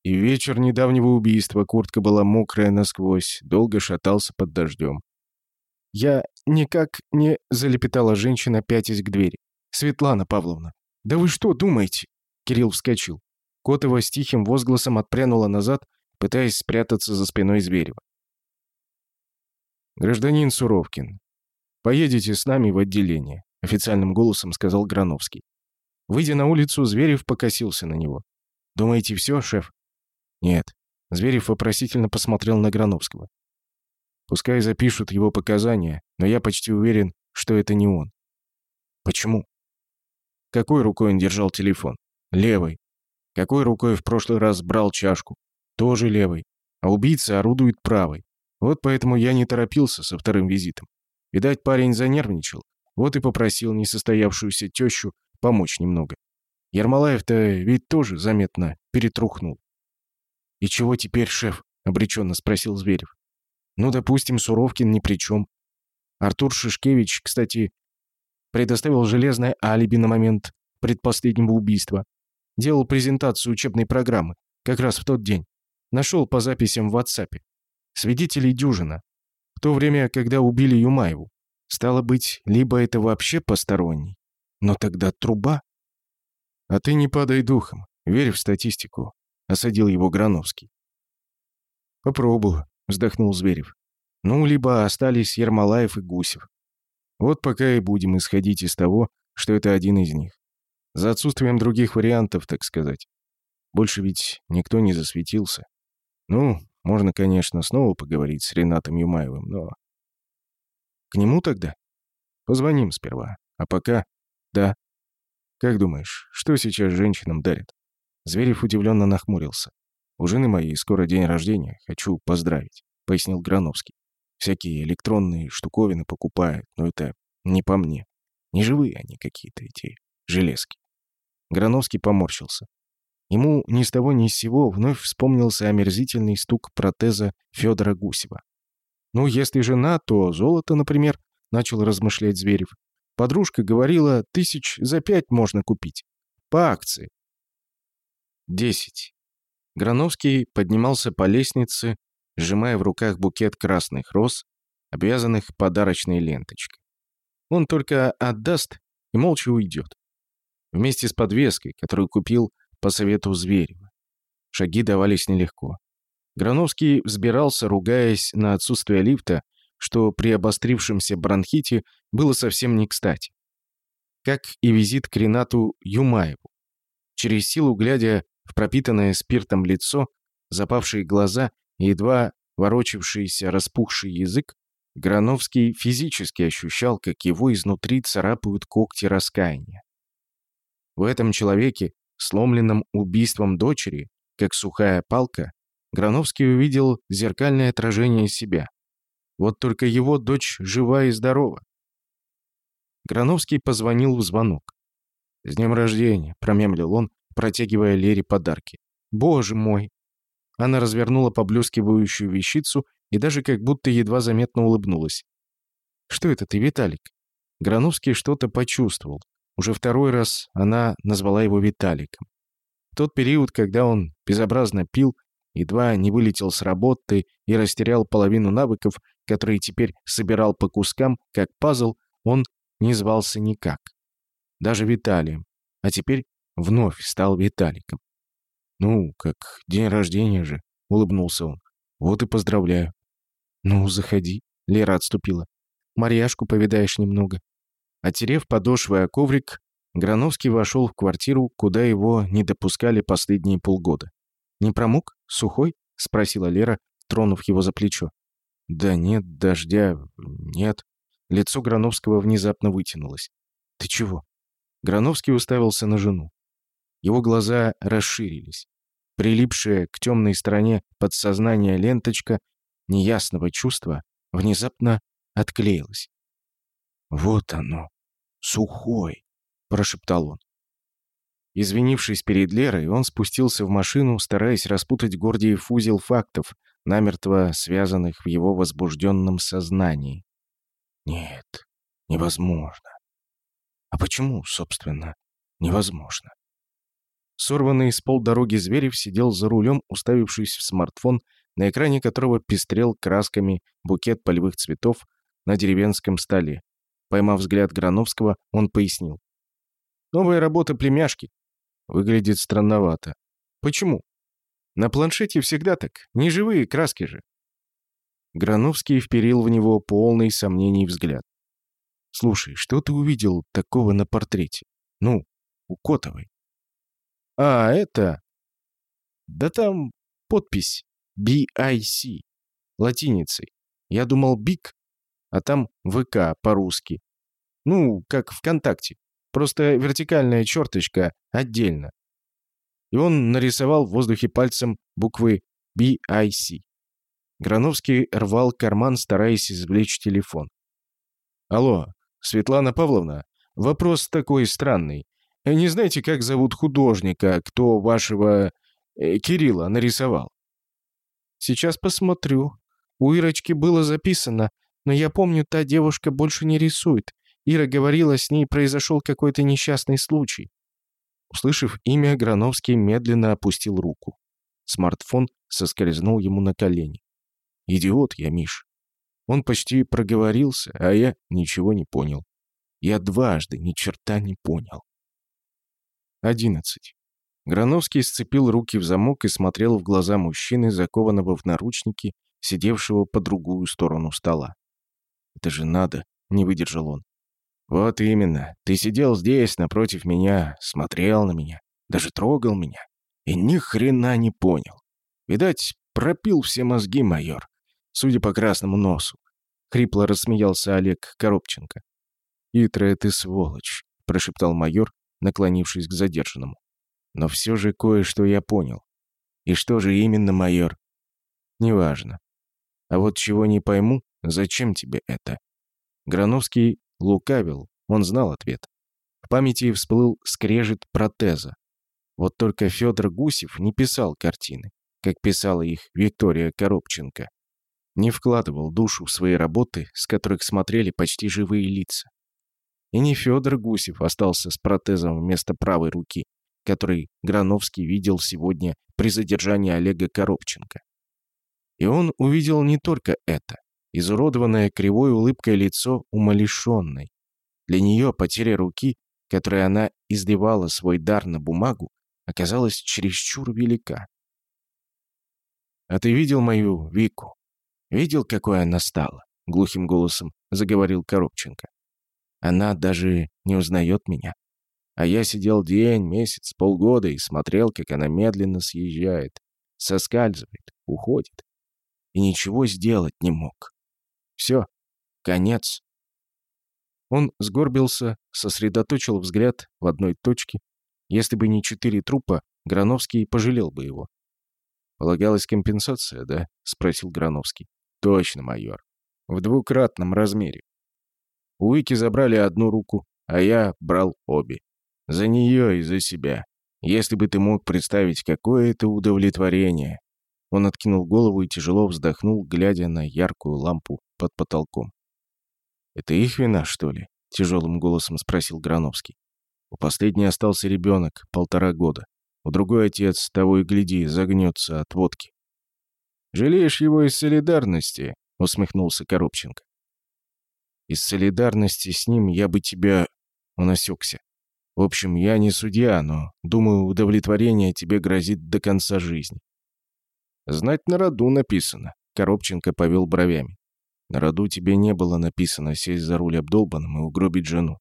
И вечер недавнего убийства куртка была мокрая насквозь, долго шатался под дождем. «Я никак не...» — залепетала женщина, пятясь к двери. «Светлана Павловна, да вы что думаете?» Кирилл вскочил. Котова с тихим возгласом отпрянула назад, пытаясь спрятаться за спиной Зверева. «Гражданин Суровкин, поедете с нами в отделение», — официальным голосом сказал Грановский. Выйдя на улицу, Зверев покосился на него. «Думаете, все, шеф?» «Нет». Зверев вопросительно посмотрел на Грановского. «Пускай запишут его показания, но я почти уверен, что это не он». «Почему?» Какой рукой он держал телефон? Левой. Какой рукой в прошлый раз брал чашку? Тоже левой. А убийца орудует правой. Вот поэтому я не торопился со вторым визитом. Видать, парень занервничал. Вот и попросил несостоявшуюся тещу помочь немного. Ермолаев-то ведь тоже заметно перетрухнул. «И чего теперь, шеф?» — обреченно спросил Зверев. «Ну, допустим, Суровкин ни при чем. Артур Шишкевич, кстати, предоставил железное алиби на момент предпоследнего убийства. Делал презентацию учебной программы, как раз в тот день. Нашел по записям в WhatsApp. Свидетелей дюжина. В то время, когда убили Юмаеву. Стало быть, либо это вообще посторонний. Но тогда труба. А ты не падай духом. Верь в статистику. Осадил его Грановский. Попробую, вздохнул Зверев. Ну, либо остались Ермолаев и Гусев. Вот пока и будем исходить из того, что это один из них. За отсутствием других вариантов, так сказать. Больше ведь никто не засветился. Ну, можно, конечно, снова поговорить с Ренатом Юмаевым, но... К нему тогда? Позвоним сперва. А пока... Да. Как думаешь, что сейчас женщинам дарят? Зверев удивленно нахмурился. У жены моей скоро день рождения. Хочу поздравить, пояснил Грановский. Всякие электронные штуковины покупают, но это не по мне. Не живые они какие-то, эти железки. Грановский поморщился. Ему ни с того ни с сего вновь вспомнился омерзительный стук протеза Федора Гусева. «Ну, если жена, то золото, например», — начал размышлять Зверев. «Подружка говорила, тысяч за пять можно купить. По акции». Десять. Грановский поднимался по лестнице, сжимая в руках букет красных роз, обвязанных подарочной ленточкой. Он только отдаст и молча уйдет. Вместе с подвеской, которую купил по совету Зверева. Шаги давались нелегко. Грановский взбирался, ругаясь на отсутствие лифта, что при обострившемся бронхите было совсем не кстати. Как и визит к Ренату Юмаеву. Через силу, глядя в пропитанное спиртом лицо, запавшие глаза едва ворочавшийся распухший язык, Грановский физически ощущал, как его изнутри царапают когти раскаяния. В этом человеке, сломленном убийством дочери, как сухая палка, Грановский увидел зеркальное отражение себя. Вот только его дочь жива и здорова. Грановский позвонил в звонок. «С днем рождения!» — промямлил он, протягивая Лере подарки. «Боже мой!» Она развернула поблескивающую вещицу и даже как будто едва заметно улыбнулась. «Что это ты, Виталик?» Грановский что-то почувствовал. Уже второй раз она назвала его Виталиком. В тот период, когда он безобразно пил, едва не вылетел с работы и растерял половину навыков, которые теперь собирал по кускам, как пазл, он не звался никак. Даже Виталием. А теперь вновь стал Виталиком. «Ну, как день рождения же», — улыбнулся он. «Вот и поздравляю». «Ну, заходи», — Лера отступила. «Марьяшку повидаешь немного». Отерев подошвой о коврик, Грановский вошел в квартиру, куда его не допускали последние полгода. «Не промок? Сухой?» — спросила Лера, тронув его за плечо. «Да нет, дождя... нет». Лицо Грановского внезапно вытянулось. «Ты чего?» Грановский уставился на жену. Его глаза расширились. Прилипшая к темной стороне подсознания ленточка неясного чувства внезапно отклеилась. «Вот оно, сухой!» — прошептал он. Извинившись перед Лерой, он спустился в машину, стараясь распутать Гордиев узел фактов, намертво связанных в его возбужденном сознании. Нет, невозможно. А почему, собственно, невозможно? Сорванный с полдороги Зверев сидел за рулем, уставившись в смартфон, на экране которого пестрел красками букет полевых цветов на деревенском столе. Поймав взгляд Грановского, он пояснил. «Новая работа племяшки. Выглядит странновато. Почему? На планшете всегда так. Неживые краски же». Грановский вперил в него полный сомнений взгляд. «Слушай, что ты увидел такого на портрете? Ну, у Котовой?» А, это... Да там подпись BIC, латиницей. Я думал БИК, а там ВК по-русски. Ну, как ВКонтакте. Просто вертикальная черточка отдельно. И он нарисовал в воздухе пальцем буквы BIC. Грановский рвал карман, стараясь извлечь телефон. «Алло, Светлана Павловна, вопрос такой странный. Э, не знаете, как зовут художника, кто вашего э, Кирилла нарисовал?» «Сейчас посмотрю. У Ирочки было записано, но я помню, та девушка больше не рисует. Ира говорила, с ней произошел какой-то несчастный случай». Услышав имя, Грановский медленно опустил руку. Смартфон соскользнул ему на колени. «Идиот я, Миш. Он почти проговорился, а я ничего не понял. Я дважды ни черта не понял. Одиннадцать. Грановский сцепил руки в замок и смотрел в глаза мужчины, закованного в наручники, сидевшего по другую сторону стола. «Это же надо!» — не выдержал он. «Вот именно. Ты сидел здесь, напротив меня, смотрел на меня, даже трогал меня. И ни хрена не понял. Видать, пропил все мозги майор судя по красному носу. Хрипло рассмеялся Олег Коробченко. «Итрая ты сволочь», — прошептал майор, наклонившись к задержанному. «Но все же кое-что я понял. И что же именно, майор?» «Неважно. А вот чего не пойму, зачем тебе это?» Грановский лукавил, он знал ответ. В памяти всплыл скрежет протеза. Вот только Федор Гусев не писал картины, как писала их Виктория Коробченко не вкладывал душу в свои работы, с которых смотрели почти живые лица. И не Федор Гусев остался с протезом вместо правой руки, который Грановский видел сегодня при задержании Олега Коробченко. И он увидел не только это. Изуродованное кривой улыбкой лицо умалишенной. Для нее потеря руки, которой она изливала свой дар на бумагу, оказалась чересчур велика. «А ты видел мою Вику?» Видел, какой она стала?» — глухим голосом заговорил Коробченко. «Она даже не узнает меня. А я сидел день, месяц, полгода и смотрел, как она медленно съезжает, соскальзывает, уходит. И ничего сделать не мог. Все, конец». Он сгорбился, сосредоточил взгляд в одной точке. Если бы не четыре трупа, Грановский пожалел бы его. «Полагалась компенсация, да?» — спросил Грановский. Точно, майор. В двукратном размере. У Вики забрали одну руку, а я брал обе. За нее и за себя. Если бы ты мог представить, какое это удовлетворение. Он откинул голову и тяжело вздохнул, глядя на яркую лампу под потолком. «Это их вина, что ли?» — тяжелым голосом спросил Грановский. У последней остался ребенок, полтора года. У другой отец, того и гляди, загнется от водки. «Жалеешь его из солидарности?» — усмехнулся Коробченко. «Из солидарности с ним я бы тебя...» Он осекся. «В общем, я не судья, но, думаю, удовлетворение тебе грозит до конца жизни». «Знать на роду написано», — Коробченко повел бровями. «На роду тебе не было написано сесть за руль обдолбанным и угробить жену.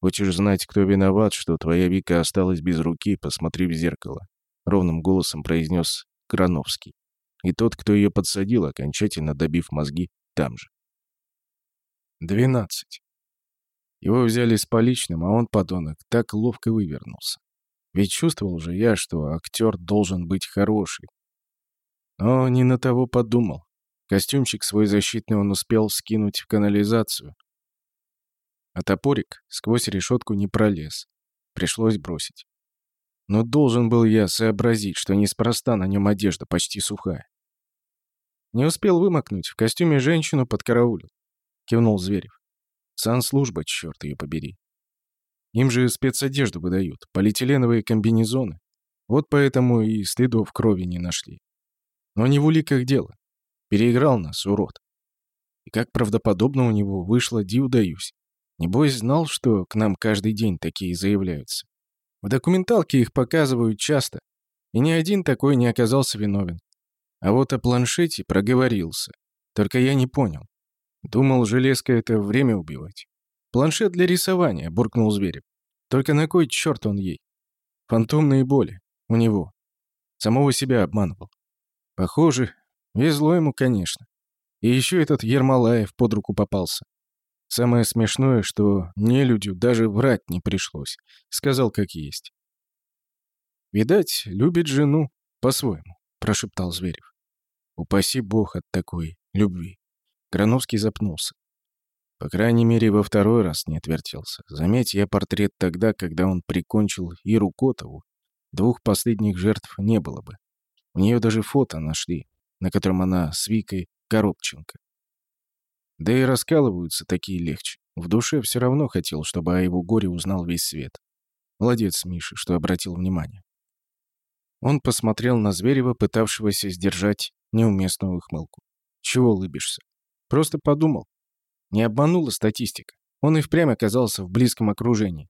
Хочешь знать, кто виноват, что твоя Вика осталась без руки, посмотри в зеркало», — ровным голосом произнес Грановский. И тот, кто ее подсадил, окончательно добив мозги там же. 12. Его взяли с поличным, а он, подонок, так ловко вывернулся. Ведь чувствовал же я, что актер должен быть хороший. Но не на того подумал. Костюмчик свой защитный он успел скинуть в канализацию. А топорик сквозь решетку не пролез. Пришлось бросить. Но должен был я сообразить, что неспроста на нем одежда почти сухая. Не успел вымокнуть, в костюме женщину подкараулил. Кивнул Зверев. Санслужба, черт ее побери. Им же спецодежду выдают, полиэтиленовые комбинезоны. Вот поэтому и следов крови не нашли. Но не в уликах дело. Переиграл нас, урод. И как правдоподобно у него вышло, див даюсь. Небось знал, что к нам каждый день такие заявляются. В документалке их показывают часто, и ни один такой не оказался виновен. А вот о планшете проговорился. Только я не понял. Думал, железка — это время убивать. «Планшет для рисования», — буркнул Зверев. «Только на кой черт он ей? Фантомные боли. У него. Самого себя обманывал. Похоже, везло ему, конечно. И еще этот Ермолаев под руку попался. Самое смешное, что нелюдю даже врать не пришлось. Сказал, как есть. Видать, любит жену по-своему, прошептал Зверев. Упаси бог от такой любви. Грановский запнулся. По крайней мере, во второй раз не отвертелся. Заметь, я портрет тогда, когда он прикончил Иру Котову. Двух последних жертв не было бы. У нее даже фото нашли, на котором она с Викой Коробченко. Да и раскалываются такие легче. В душе все равно хотел, чтобы о его горе узнал весь свет. Молодец, Миша, что обратил внимание. Он посмотрел на Зверева, пытавшегося сдержать неуместную ухмылку. Чего улыбишься? Просто подумал. Не обманула статистика. Он и впрямь оказался в близком окружении.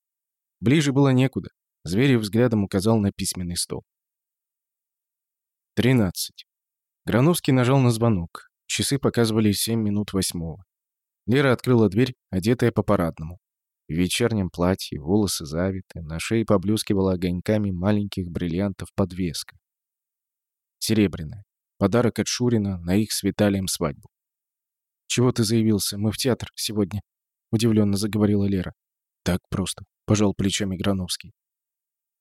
Ближе было некуда. Зверев взглядом указал на письменный стол. Тринадцать. Грановский нажал на звонок. Часы показывали семь минут восьмого. Лера открыла дверь, одетая по-парадному. В вечернем платье, волосы завиты, на шее поблескивала огоньками маленьких бриллиантов подвеска. Серебряная. Подарок от Шурина на их с Виталием свадьбу. «Чего ты заявился? Мы в театр сегодня», — удивленно заговорила Лера. «Так просто», — пожал плечами Грановский.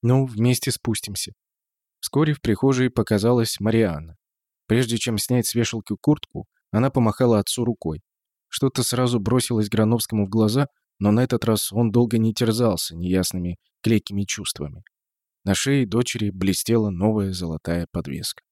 «Ну, вместе спустимся». Вскоре в прихожей показалась Марианна. Прежде чем снять с вешалки куртку, она помахала отцу рукой. Что-то сразу бросилось Грановскому в глаза, но на этот раз он долго не терзался неясными клейкими чувствами. На шее дочери блестела новая золотая подвеска.